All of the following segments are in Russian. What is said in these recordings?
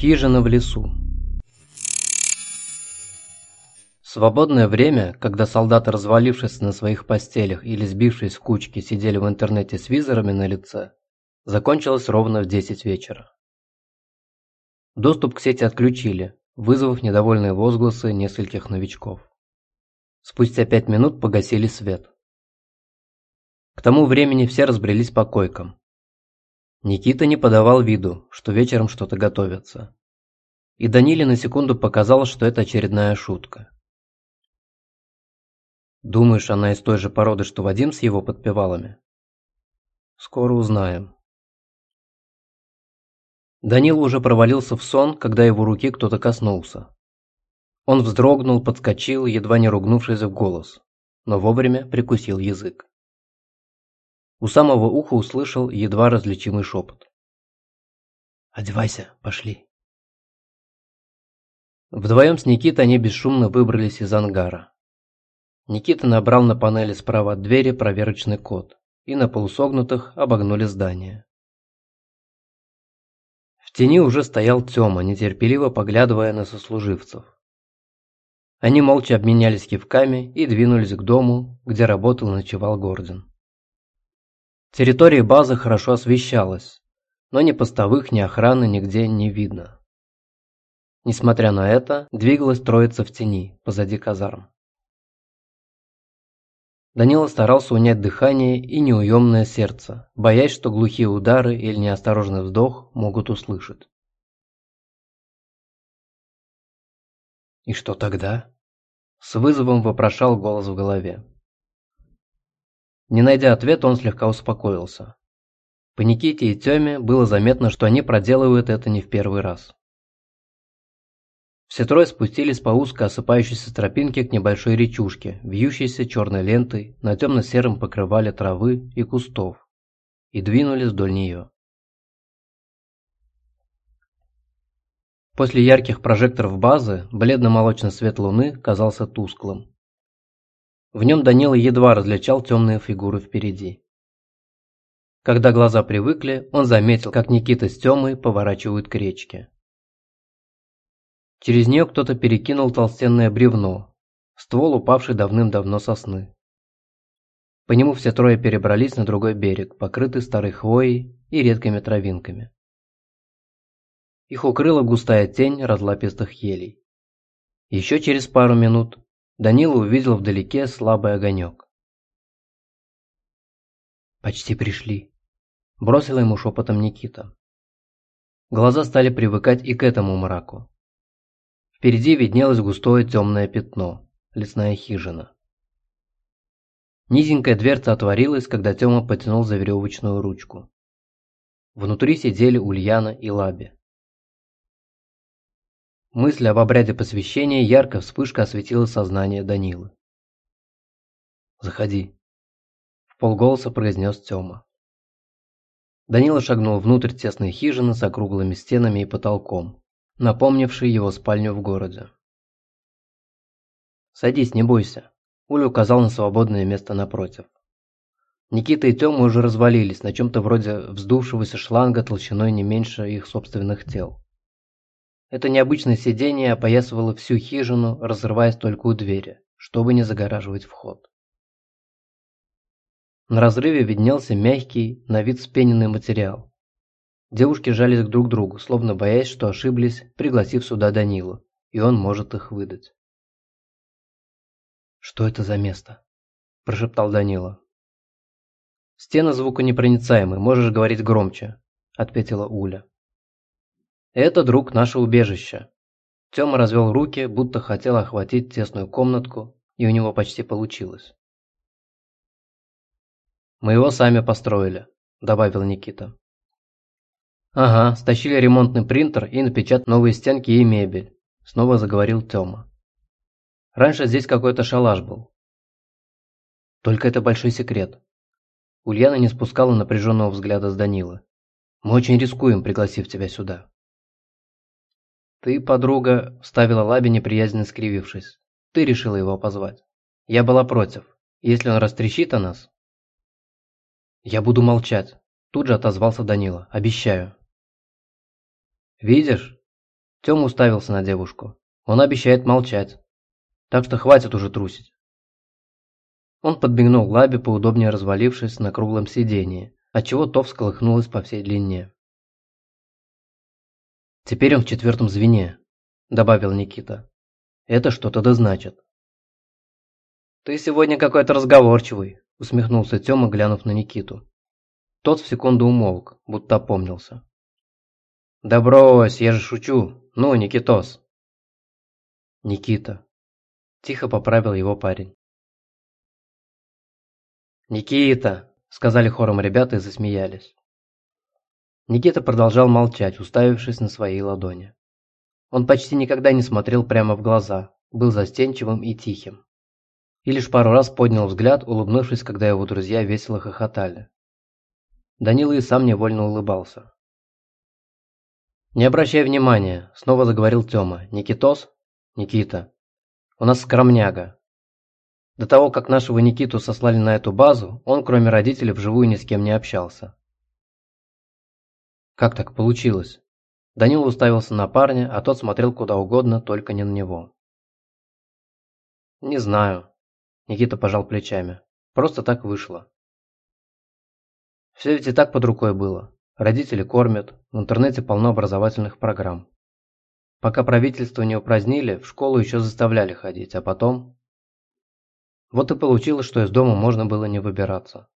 Хижина в лесу. Свободное время, когда солдаты, развалившись на своих постелях или сбившись в кучки, сидели в интернете с визорами на лице, закончилось ровно в 10 вечера. Доступ к сети отключили, вызвав недовольные возгласы нескольких новичков. Спустя пять минут погасили свет. К тому времени все разбрелись по койкам. Никита не подавал виду, что вечером что-то готовится. И Даниле на секунду показалось, что это очередная шутка. Думаешь, она из той же породы, что Вадим с его подпевалами? Скоро узнаем. Данил уже провалился в сон, когда его руки кто-то коснулся. Он вздрогнул, подскочил, едва не ругнувшись в голос, но вовремя прикусил язык. У самого уха услышал едва различимый шепот. «Одевайся, пошли». Вдвоем с Никитой они бесшумно выбрались из ангара. Никита набрал на панели справа от двери проверочный код, и на полусогнутых обогнули здание. В тени уже стоял Тёма, нетерпеливо поглядывая на сослуживцев. Они молча обменялись кивками и двинулись к дому, где работал и ночевал Гордон. Территория базы хорошо освещалась, но ни постовых, ни охраны нигде не видно. Несмотря на это, двигалась троица в тени, позади казарм. Данила старался унять дыхание и неуемное сердце, боясь, что глухие удары или неосторожный вздох могут услышать. «И что тогда?» С вызовом вопрошал голос в голове. Не найдя ответа, он слегка успокоился. По Никите и Тёме было заметно, что они проделывают это не в первый раз. Все трое спустились по узкой осыпающейся тропинке к небольшой речушке, вьющейся черной лентой на темно-сером покрывале травы и кустов, и двинулись вдоль нее. После ярких прожекторов базы бледно-молочный свет луны казался тусклым. В нем Данила едва различал темные фигуры впереди. Когда глаза привыкли, он заметил, как Никита с Тёмой поворачивают к речке. Через нее кто-то перекинул толстенное бревно, ствол упавший давным-давно сосны. По нему все трое перебрались на другой берег, покрытый старой хвоей и редкими травинками. Их укрыла густая тень разлапистых елей. Еще через пару минут Данила увидел вдалеке слабый огонек. «Почти пришли», – бросила ему шепотом Никита. Глаза стали привыкать и к этому мраку. Впереди виднелось густое темное пятно, лесная хижина. Низенькая дверца отворилась, когда Тёма потянул за веревочную ручку. Внутри сидели Ульяна и Лаби. Мысль об обряде посвящения ярко вспышка осветила сознание Данилы. «Заходи», – в полголоса произнес Тёма. Данила шагнул внутрь тесной хижины с округлыми стенами и потолком напомнивший его спальню в городе. «Садись, не бойся», – Уля указал на свободное место напротив. Никита и Тёма уже развалились на чем-то вроде вздувшегося шланга толщиной не меньше их собственных тел. Это необычное сидение опоясывало всю хижину, разрываясь только у двери, чтобы не загораживать вход. На разрыве виднелся мягкий, на вид спененный материал, Девушки жались друг к другу, словно боясь, что ошиблись, пригласив сюда Данилу, и он может их выдать. «Что это за место?» – прошептал Данила. «Стены звуконепроницаемы, можешь говорить громче», – ответила Уля. «Это, друг, наше убежище». Тёма развел руки, будто хотел охватить тесную комнатку, и у него почти получилось. «Мы его сами построили», – добавил Никита. «Ага, стащили ремонтный принтер и напечатали новые стенки и мебель», – снова заговорил Тёма. «Раньше здесь какой-то шалаш был». «Только это большой секрет». Ульяна не спускала напряженного взгляда с Данилы. «Мы очень рискуем, пригласив тебя сюда». «Ты, подруга», – вставила Лаби, неприязненно скривившись. «Ты решила его позвать. Я была против. Если он растрещит о нас...» «Я буду молчать», – тут же отозвался Данила. «Обещаю». «Видишь?» Тёма уставился на девушку. Он обещает молчать. Так что хватит уже трусить. Он подбегнул Лабе, поудобнее развалившись на круглом сиденье, отчего то всколыхнулось по всей длине. «Теперь он в четвертом звене», – добавил Никита. «Это что-то да значит». «Ты сегодня какой-то разговорчивый», – усмехнулся Тёма, глянув на Никиту. Тот в секунду умолк, будто опомнился. «Да брось, я же шучу. Ну, Никитос». «Никита». Тихо поправил его парень. «Никита!» – сказали хором ребята и засмеялись. Никита продолжал молчать, уставившись на свои ладони. Он почти никогда не смотрел прямо в глаза, был застенчивым и тихим. И лишь пару раз поднял взгляд, улыбнувшись, когда его друзья весело хохотали. Данила и сам невольно улыбался. «Не обращай внимания», – снова заговорил Тёма. «Никитос? Никита. У нас скромняга. До того, как нашего Никиту сослали на эту базу, он, кроме родителей, вживую ни с кем не общался. Как так получилось? Данила уставился на парня, а тот смотрел куда угодно, только не на него. «Не знаю», – Никита пожал плечами. «Просто так вышло». Все ведь и так под рукой было. Родители кормят, в интернете полно образовательных программ. Пока правительство не упразднили, в школу еще заставляли ходить, а потом... Вот и получилось, что из дома можно было не выбираться.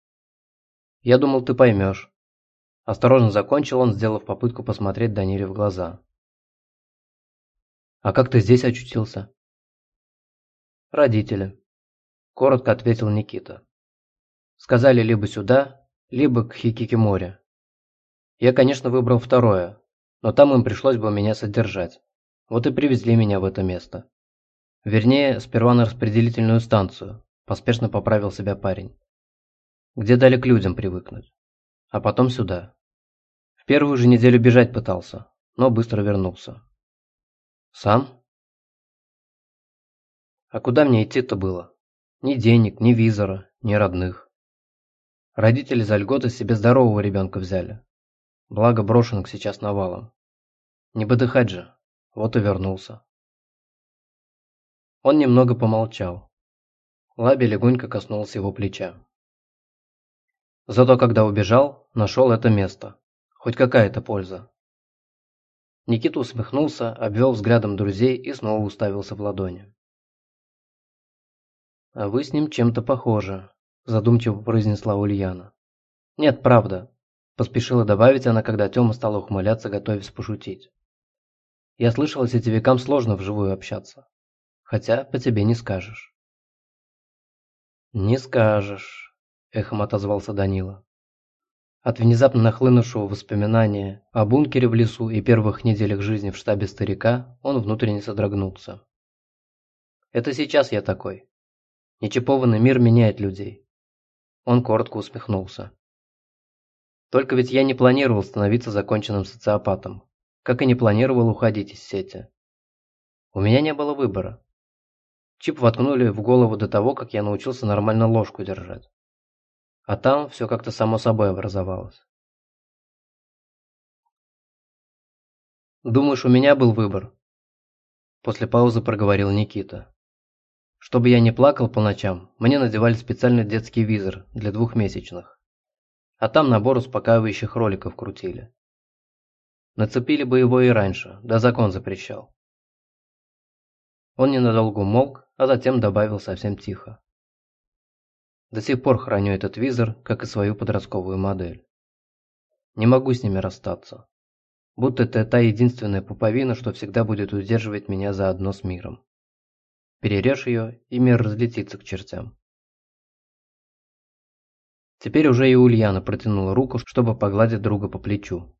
Я думал, ты поймешь. Осторожно закончил он, сделав попытку посмотреть Даниле в глаза. «А как ты здесь очутился?» «Родители», – коротко ответил Никита. «Сказали либо сюда, либо к Хикикиморе. Я, конечно, выбрал второе, но там им пришлось бы меня содержать. Вот и привезли меня в это место. Вернее, сперва на распределительную станцию, поспешно поправил себя парень. Где дали к людям привыкнуть. А потом сюда. В первую же неделю бежать пытался, но быстро вернулся. Сам? А куда мне идти-то было? Ни денег, ни визора, ни родных. Родители за льготы себе здорового ребенка взяли. Благо брошенок сейчас навалом. Не подыхать же, вот и вернулся. Он немного помолчал. Лаби легонько коснулся его плеча. Зато когда убежал, нашел это место. Хоть какая-то польза. Никита усмехнулся, обвел взглядом друзей и снова уставился в ладони. «А вы с ним чем-то похожи», – задумчиво произнесла Ульяна. «Нет, правда», – поспешила добавить она, когда Тёма стал ухмыляться, готовясь пошутить. «Я слышала, сетевикам сложно вживую общаться. Хотя по тебе не скажешь». «Не скажешь», – эхом отозвался Данила. От внезапно нахлынувшего воспоминания о бункере в лесу и первых неделях жизни в штабе старика он внутренне содрогнулся. «Это сейчас я такой. Нечипованный мир меняет людей». Он коротко усмехнулся. «Только ведь я не планировал становиться законченным социопатом, как и не планировал уходить из сети. У меня не было выбора. Чип воткнули в голову до того, как я научился нормально ложку держать. А там все как-то само собой образовалось. «Думаешь, у меня был выбор?» После паузы проговорил Никита. «Чтобы я не плакал по ночам, мне надевали специальный детский визор для двухмесячных. А там набор успокаивающих роликов крутили. Нацепили бы его и раньше, да закон запрещал». Он ненадолго умолк, а затем добавил совсем тихо. До сих пор храню этот визор, как и свою подростковую модель. Не могу с ними расстаться. Будто это та единственная пуповина, что всегда будет удерживать меня заодно с миром. Перережь ее, и мир разлетится к чертям. Теперь уже и Ульяна протянула руку, чтобы погладить друга по плечу.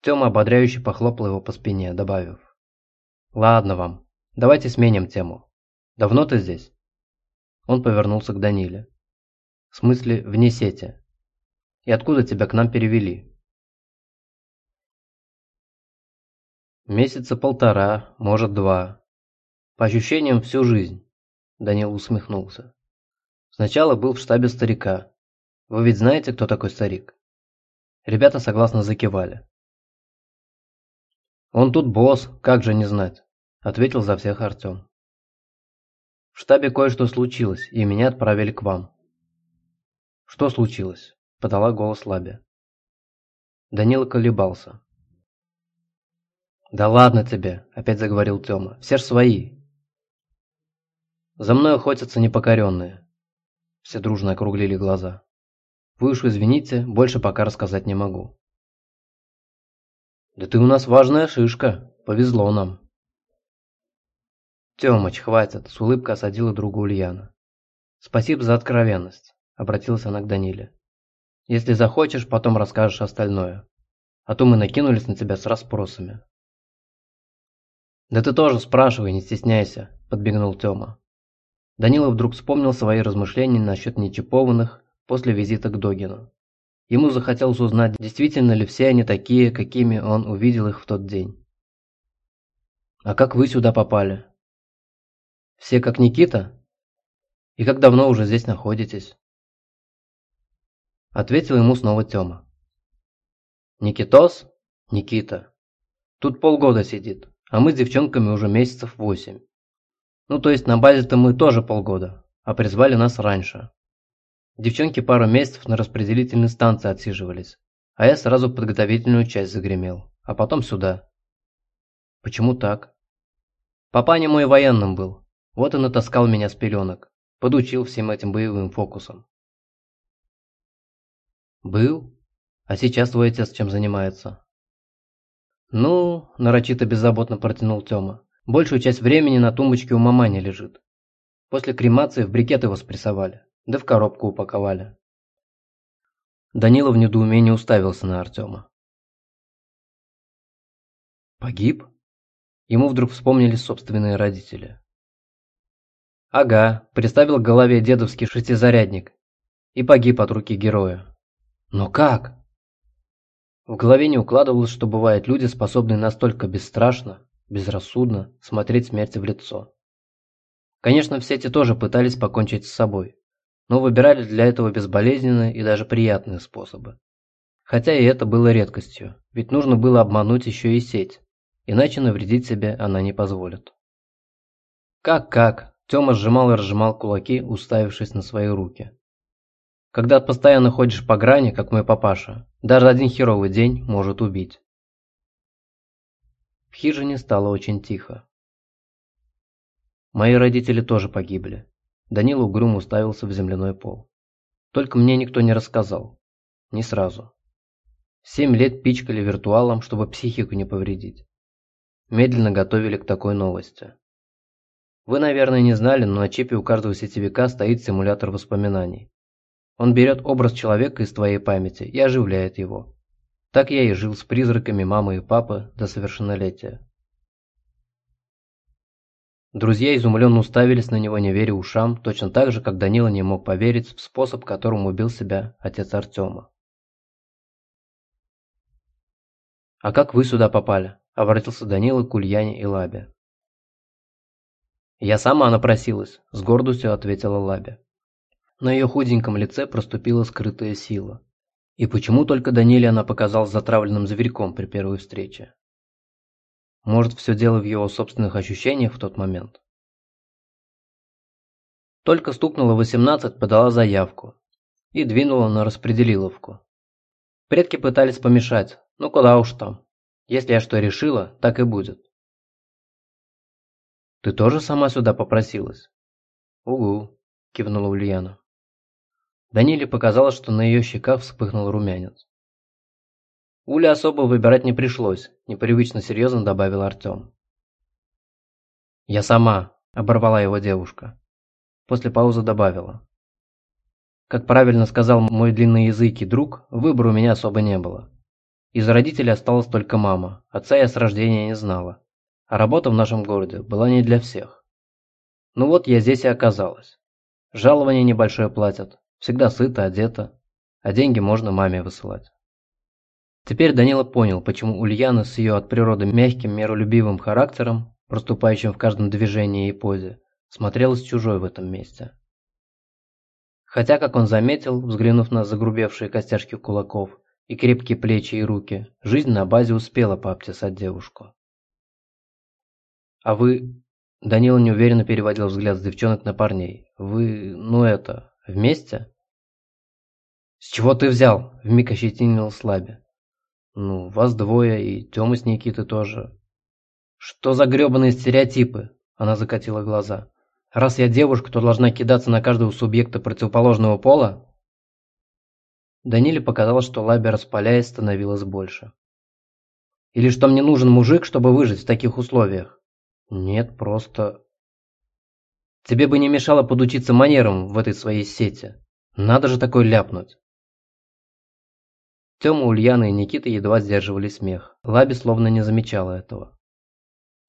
Тёма ободряюще похлопал его по спине, добавив. «Ладно вам, давайте сменим тему. Давно ты здесь?» Он повернулся к Даниле. В смысле, вне сети. И откуда тебя к нам перевели? Месяца полтора, может два. По ощущениям, всю жизнь. Данил усмехнулся. Сначала был в штабе старика. Вы ведь знаете, кто такой старик? Ребята согласно закивали. «Он тут босс, как же не знать», – ответил за всех Артем. «В штабе кое-что случилось, и меня отправили к вам». «Что случилось?» – подала голос Лаби. Данила колебался. «Да ладно тебе», – опять заговорил Тёма, – «все ж свои». «За мной охотятся непокоренные». Все дружно округлили глаза. «Вы уж извините, больше пока рассказать не могу». «Да ты у нас важная шишка, повезло нам». «Тёмыч, хватит», – с улыбкой осадила друга Ульяна. «Спасибо за откровенность», – обратилась она к Даниле. «Если захочешь, потом расскажешь остальное. А то мы накинулись на тебя с расспросами». «Да ты тоже спрашивай, не стесняйся», – подбегнул Тёма. Данила вдруг вспомнил свои размышления насчет нечипованных после визита к Догину. Ему захотелось узнать, действительно ли все они такие, какими он увидел их в тот день. «А как вы сюда попали?» «Все как Никита? И как давно уже здесь находитесь?» Ответил ему снова Тёма. «Никитос? Никита. Тут полгода сидит, а мы с девчонками уже месяцев восемь. Ну то есть на базе-то мы тоже полгода, а призвали нас раньше. Девчонки пару месяцев на распределительной станции отсиживались, а я сразу подготовительную часть загремел, а потом сюда. Почему так? Папаня мой военным был, вот и натаскал меня с пеленок, подучил всем этим боевым фокусом. Был? А сейчас твой отец чем занимается? Ну, нарочито беззаботно протянул Тёма. Большую часть времени на тумбочке у мамани лежит. После кремации в брикет его спрессовали да в коробку упаковали. Данила в недоумении уставился на Артема. Погиб? Ему вдруг вспомнились собственные родители. Ага, приставил к голове дедовский шестизарядник и погиб от руки героя. Но как? В голове не укладывалось, что бывают люди, способные настолько бесстрашно, безрассудно смотреть смерти в лицо. Конечно, все эти тоже пытались покончить с собой но выбирали для этого безболезненные и даже приятные способы. Хотя и это было редкостью, ведь нужно было обмануть еще и сеть, иначе навредить себе она не позволит. Как-как, Тёма сжимал и разжимал кулаки, уставившись на свои руки. Когда постоянно ходишь по грани, как мой папаша, даже один херовый день может убить. В хижине стало очень тихо. Мои родители тоже погибли. Данила угрюмо уставился в земляной пол. Только мне никто не рассказал. Не сразу. Семь лет пичкали виртуалом, чтобы психику не повредить. Медленно готовили к такой новости. Вы, наверное, не знали, но на чипе у каждого сетевика стоит симулятор воспоминаний. Он берет образ человека из твоей памяти и оживляет его. Так я и жил с призраками мамы и папы до совершеннолетия. Друзья изумленно уставились на него, не веря ушам, точно так же, как Данила не мог поверить в способ, которым убил себя отец Артема. «А как вы сюда попали?» – обратился Данила к Ульяне и Лабе. «Я сама напросилась», – с гордостью ответила Лабе. На ее худеньком лице проступила скрытая сила. И почему только Даниле она показалась затравленным зверьком при первой встрече? Может, все дело в его собственных ощущениях в тот момент? Только стукнуло 18, подала заявку и двинула на распределиловку. Предки пытались помешать, ну куда уж там. Если я что решила, так и будет. Ты тоже сама сюда попросилась? Угу, кивнула Ульяна. Даниле показалось, что на ее щеках вспыхнул румянец. Уля особо выбирать не пришлось, непривычно серьезно добавил Артем. «Я сама», – оборвала его девушка. После паузы добавила. Как правильно сказал мой длинноязыкий друг, выбора у меня особо не было. Из родителей осталась только мама, отца я с рождения не знала. А работа в нашем городе была не для всех. Ну вот я здесь и оказалась. Жалование небольшое платят, всегда сыто, одета, а деньги можно маме высылать. Теперь Данила понял, почему Ульяна с ее от природы мягким, миролюбивым характером, проступающим в каждом движении и позе, смотрелась чужой в этом месте. Хотя, как он заметил, взглянув на загрубевшие костяшки кулаков и крепкие плечи и руки, жизнь на базе успела пообтесать девушку. А вы...» Данила неуверенно переводил взгляд с девчонок на парней. «Вы... ну это... вместе?» «С чего ты взял?» – вмиг ощетинил слабе. «Ну, вас двое, и Тёма с Никитой тоже». «Что за грёбаные стереотипы?» – она закатила глаза. «Раз я девушка, то должна кидаться на каждого субъекта противоположного пола?» Даниле показалось, что Лаби, распаляясь, становилось больше. «Или что мне нужен мужик, чтобы выжить в таких условиях?» «Нет, просто...» «Тебе бы не мешало подучиться манерам в этой своей сети. Надо же такой ляпнуть!» Тёма, Ульяна и Никита едва сдерживали смех. Лаби словно не замечала этого.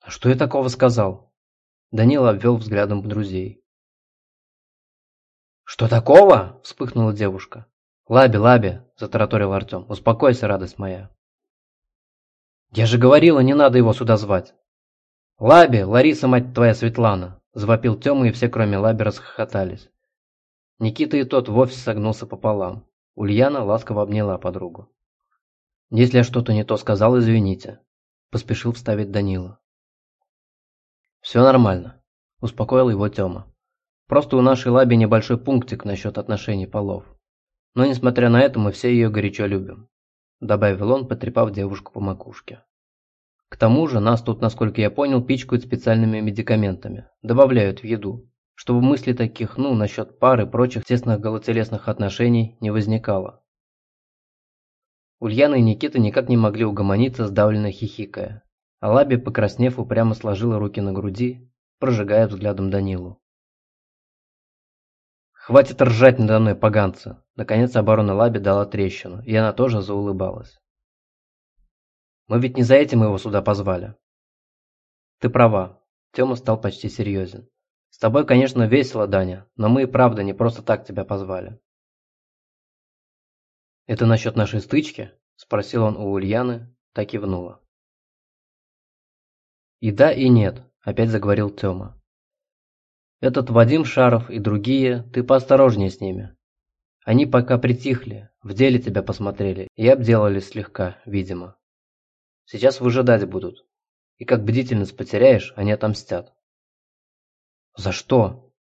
«А что я такого сказал?» Данила обвел взглядом друзей. «Что такого?» – вспыхнула девушка. «Лаби, Лаби!» – затараторил Артем. «Успокойся, радость моя!» «Я же говорила, не надо его сюда звать!» «Лаби, Лариса, мать твоя, Светлана!» – завопил Тёма, и все, кроме Лаби, расхохотались. Никита и тот вовсе согнулся пополам. Ульяна ласково обняла подругу. «Если я что-то не то сказал, извините», – поспешил вставить Данила. «Все нормально», – успокоил его Тёма. «Просто у нашей лаби небольшой пунктик насчет отношений полов. Но несмотря на это, мы все ее горячо любим», – добавил он, потрепав девушку по макушке. «К тому же нас тут, насколько я понял, пичкают специальными медикаментами, добавляют в еду, чтобы мысли таких, ну, насчет пары и прочих тесных голотелесных отношений не возникало. Ульяна и Никита никак не могли угомониться, сдавленно хихикая. А Лаби, покраснев, упрямо сложила руки на груди, прожигая взглядом Данилу. «Хватит ржать надо мной, поганцы!» Наконец оборона Лаби дала трещину, и она тоже заулыбалась. «Мы ведь не за этим его сюда позвали». «Ты права». Тёма стал почти серьезен. С тобой, конечно, весело, Даня, но мы и правда не просто так тебя позвали. Это насчет нашей стычки? Спросил он у Ульяны, так и кивнула. И да, и нет, опять заговорил Тёма. Этот Вадим Шаров и другие, ты поосторожнее с ними. Они пока притихли, в деле тебя посмотрели и обделались слегка, видимо. Сейчас выжидать будут. И как бдительность потеряешь, они отомстят. За что?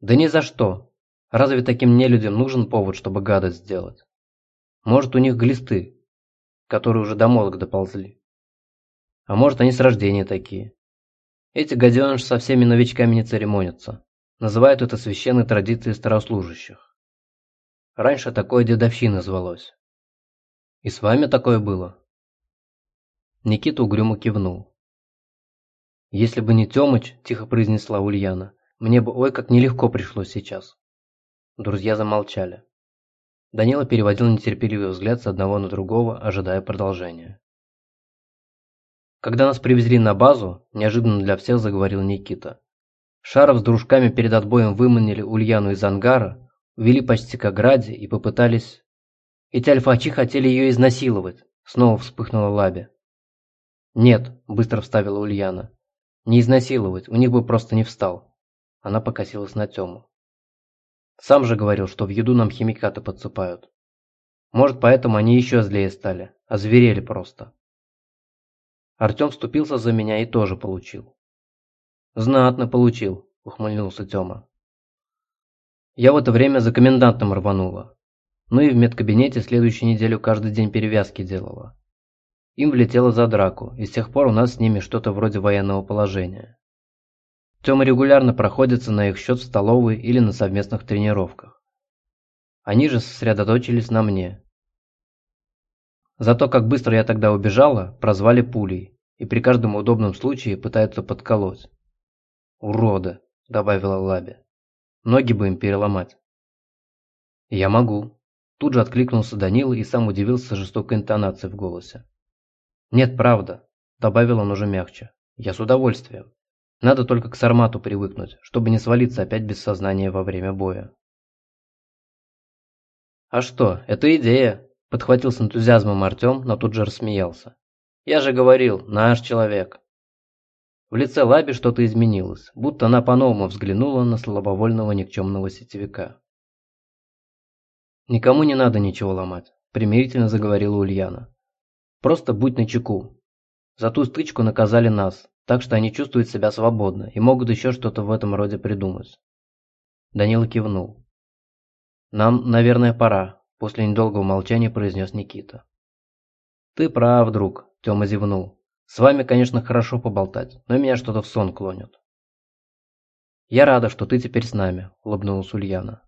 Да ни за что. Разве таким нелюдям нужен повод, чтобы гадость сделать? Может, у них глисты, которые уже до мозга доползли. А может, они с рождения такие. Эти гаденыши со всеми новичками не церемонятся. Называют это священной традицией старослужащих. Раньше такое дедовщина звалось. И с вами такое было? Никита угрюмо кивнул. «Если бы не Тёмыч», – тихо произнесла Ульяна, – «мне бы ой как нелегко пришлось сейчас». Друзья замолчали. Данила переводил нетерпеливый взгляд с одного на другого, ожидая продолжения. Когда нас привезли на базу, неожиданно для всех заговорил Никита. Шаров с дружками перед отбоем выманили Ульяну из ангара, увели почти к ограде и попытались... Эти альфачи хотели ее изнасиловать, снова вспыхнула Лаби. «Нет», – быстро вставила Ульяна. Не изнасиловать, у них бы просто не встал. Она покосилась на Тему. Сам же говорил, что в еду нам химикаты подсыпают. Может, поэтому они еще злее стали, озверели просто. Артем вступился за меня и тоже получил. «Знатно получил», – ухмыльнулся Тёма. Я в это время за комендантом рванула. Ну и в медкабинете следующую неделю каждый день перевязки делала. Им влетело за драку, и с тех пор у нас с ними что-то вроде военного положения. Тёма регулярно проходится на их счет в столовой или на совместных тренировках. Они же сосредоточились на мне. Зато как быстро я тогда убежала, прозвали пулей, и при каждом удобном случае пытаются подколоть. «Уроды», – добавила Лаби. «Ноги бы им переломать». «Я могу». Тут же откликнулся Данила и сам удивился жестокой интонацией в голосе. «Нет, правда», – добавил он уже мягче. «Я с удовольствием. Надо только к Сармату привыкнуть, чтобы не свалиться опять без сознания во время боя». «А что, это идея», – подхватил с энтузиазмом Артем, но тут же рассмеялся. «Я же говорил, наш человек». В лице Лаби что-то изменилось, будто она по-новому взглянула на слабовольного никчемного сетевика. «Никому не надо ничего ломать», – примирительно заговорила Ульяна. Просто будь начеку. За ту стычку наказали нас, так что они чувствуют себя свободно и могут еще что-то в этом роде придумать. Данила кивнул. «Нам, наверное, пора», – после недолгого молчания произнес Никита. «Ты прав, друг», – Тёма зевнул. «С вами, конечно, хорошо поболтать, но меня что-то в сон клонит». «Я рада, что ты теперь с нами», – улыбнулась Ульяна.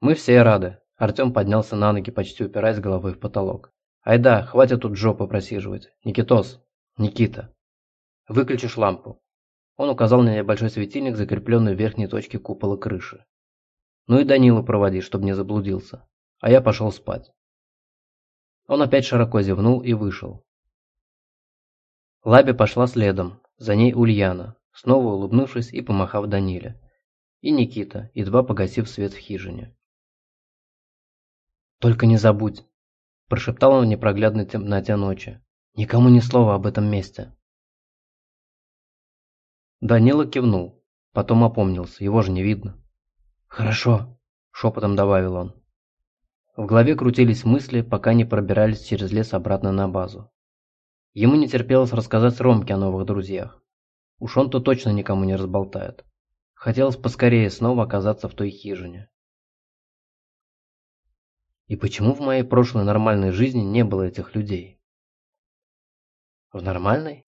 «Мы все рады», – Артем поднялся на ноги, почти упираясь головой в потолок. «Айда, хватит тут жопу просиживать. Никитос, Никита, выключишь лампу». Он указал на небольшой светильник, закрепленный в верхней точке купола крыши. «Ну и Данилу проводи, чтобы не заблудился. А я пошел спать». Он опять широко зевнул и вышел. Лаби пошла следом, за ней Ульяна, снова улыбнувшись и помахав Даниле. И Никита, едва погасив свет в хижине. «Только не забудь», – прошептал он в непроглядной темноте ночи. «Никому ни слова об этом месте». Данила кивнул, потом опомнился, его же не видно. «Хорошо», – шепотом добавил он. В голове крутились мысли, пока не пробирались через лес обратно на базу. Ему не терпелось рассказать Ромке о новых друзьях. Уж он-то точно никому не разболтает. Хотелось поскорее снова оказаться в той хижине. И почему в моей прошлой нормальной жизни не было этих людей? В нормальной?